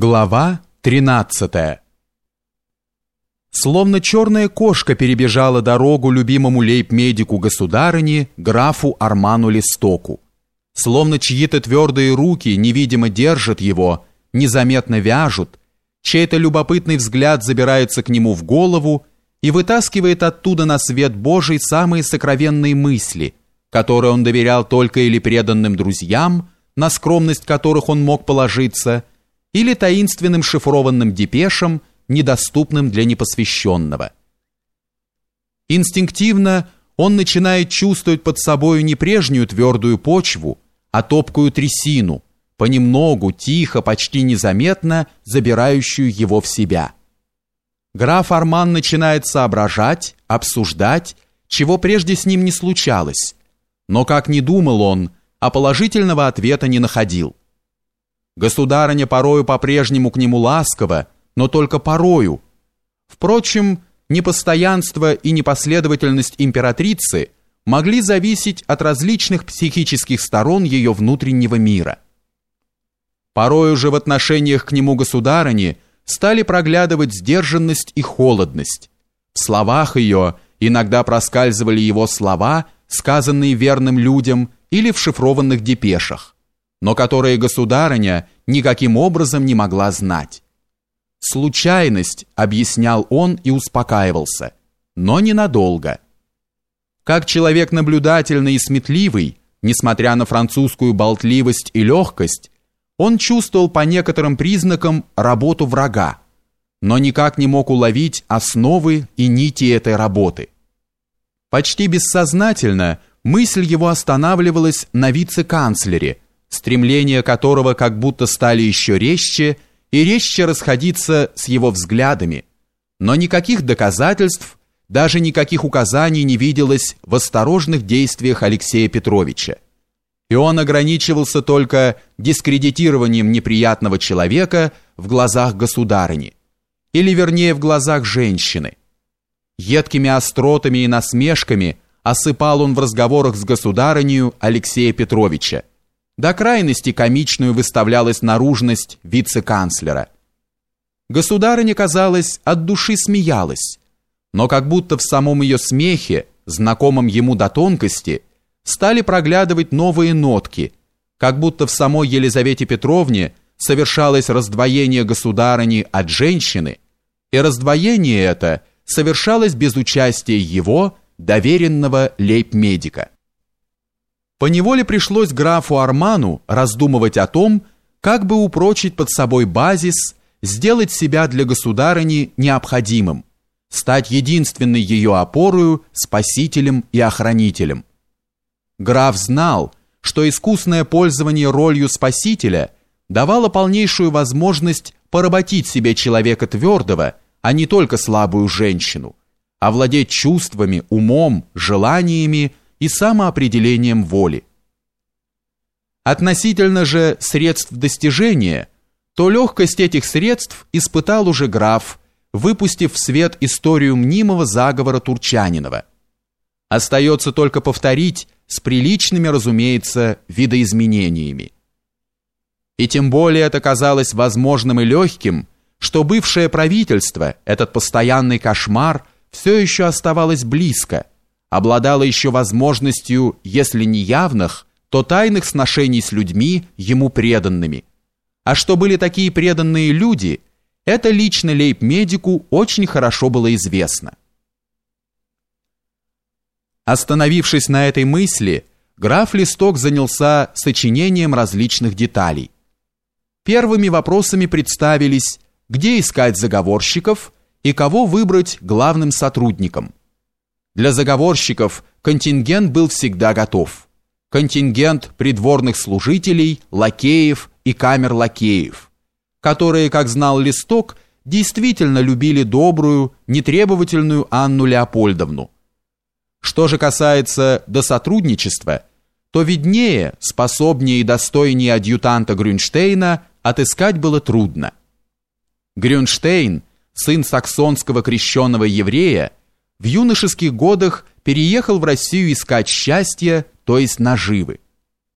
Глава 13 Словно черная кошка перебежала дорогу любимому лейб-медику государыни, графу Арману Листоку. Словно чьи-то твердые руки невидимо держат его, незаметно вяжут, чей-то любопытный взгляд забирается к нему в голову и вытаскивает оттуда на свет Божий самые сокровенные мысли, которые он доверял только или преданным друзьям, на скромность которых он мог положиться – или таинственным шифрованным депешам, недоступным для непосвященного. Инстинктивно он начинает чувствовать под собою не прежнюю твердую почву, а топкую трясину, понемногу, тихо, почти незаметно забирающую его в себя. Граф Арман начинает соображать, обсуждать, чего прежде с ним не случалось, но как ни думал он, а положительного ответа не находил. Государыня порою по-прежнему к нему ласкова, но только порою. Впрочем, непостоянство и непоследовательность императрицы могли зависеть от различных психических сторон ее внутреннего мира. Порою же в отношениях к нему государыни стали проглядывать сдержанность и холодность. В словах ее иногда проскальзывали его слова, сказанные верным людям или в шифрованных депешах но которые государыня никаким образом не могла знать. Случайность, объяснял он и успокаивался, но ненадолго. Как человек наблюдательный и сметливый, несмотря на французскую болтливость и легкость, он чувствовал по некоторым признакам работу врага, но никак не мог уловить основы и нити этой работы. Почти бессознательно мысль его останавливалась на вице-канцлере – стремления которого как будто стали еще резче и резче расходиться с его взглядами, но никаких доказательств, даже никаких указаний не виделось в осторожных действиях Алексея Петровича. И он ограничивался только дискредитированием неприятного человека в глазах государыни, или вернее в глазах женщины. Едкими остротами и насмешками осыпал он в разговорах с государынью Алексея Петровича, до крайности комичную выставлялась наружность вице-канцлера. Государыня, казалось, от души смеялась, но как будто в самом ее смехе, знакомом ему до тонкости, стали проглядывать новые нотки, как будто в самой Елизавете Петровне совершалось раздвоение государыни от женщины, и раздвоение это совершалось без участия его, доверенного лейб-медика. Поневоле пришлось графу Арману раздумывать о том, как бы упрочить под собой базис, сделать себя для государыни необходимым, стать единственной ее опорою, спасителем и охранителем. Граф знал, что искусное пользование ролью спасителя давало полнейшую возможность поработить себе человека твердого, а не только слабую женщину, овладеть чувствами, умом, желаниями, и самоопределением воли. Относительно же средств достижения, то легкость этих средств испытал уже граф, выпустив в свет историю мнимого заговора Турчанинова. Остается только повторить с приличными, разумеется, видоизменениями. И тем более это казалось возможным и легким, что бывшее правительство, этот постоянный кошмар, все еще оставалось близко – обладала еще возможностью, если не явных, то тайных сношений с людьми, ему преданными. А что были такие преданные люди, это лично лейб-медику очень хорошо было известно. Остановившись на этой мысли, граф Листок занялся сочинением различных деталей. Первыми вопросами представились, где искать заговорщиков и кого выбрать главным сотрудником – для заговорщиков контингент был всегда готов. Контингент придворных служителей, лакеев и камер-лакеев, которые, как знал Листок, действительно любили добрую, нетребовательную Анну Леопольдовну. Что же касается до сотрудничества, то виднее, способнее и достойнее адъютанта Грюнштейна отыскать было трудно. Грюнштейн, сын саксонского крещенного еврея, в юношеских годах переехал в Россию искать счастья, то есть наживы.